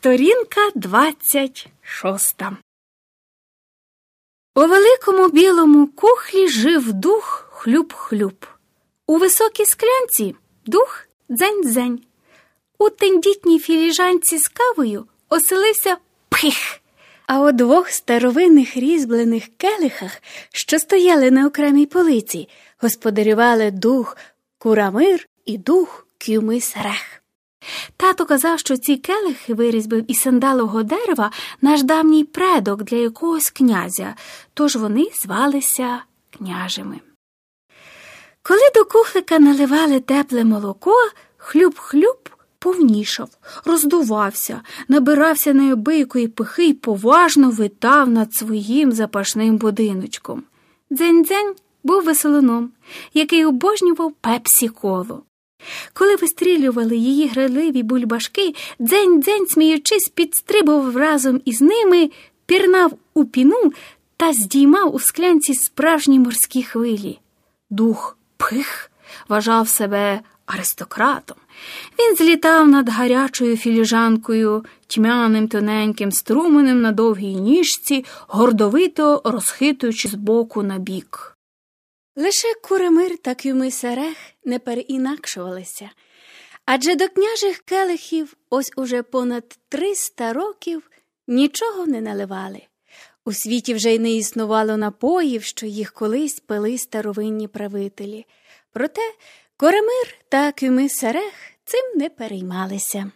Сторінка двадцять шоста. У великому білому кухлі жив дух хлюб-хлюб. У високій склянці дух дзень-дзень. У тендітній філіжанці з кавою оселився пих. А у двох старовинних різьблених келихах, що стояли на окремій полиці, господарювали дух Курамир і дух Кюмис-Рех. Тато казав, що ці келихи вирізбив із сандалового дерева наш давній предок для якогось князя, тож вони звалися княжими. Коли до кухлика наливали тепле молоко, хлюб-хлюб повнішав, роздувався, набирався неабиякої пихи й поважно витав над своїм запашним будиночком. Дзень-дзень був веселоном, який обожнював пепсі коло. Коли вистрілювали її граливі бульбашки, дзень-дзень, сміючись, підстрибував разом із ними, пірнав у піну та здіймав у склянці справжні морські хвилі. Дух пих вважав себе аристократом. Він злітав над гарячою філіжанкою, тьмяним тоненьким струменем на довгій ніжці, гордовито розхитуючи з боку на бік. Лише Куремир та Кюмисерех не переінакшувалися, адже до княжих келихів ось уже понад триста років нічого не наливали. У світі вже й не існувало напоїв, що їх колись пили старовинні правителі. Проте Коремир та Кюмисерех цим не переймалися.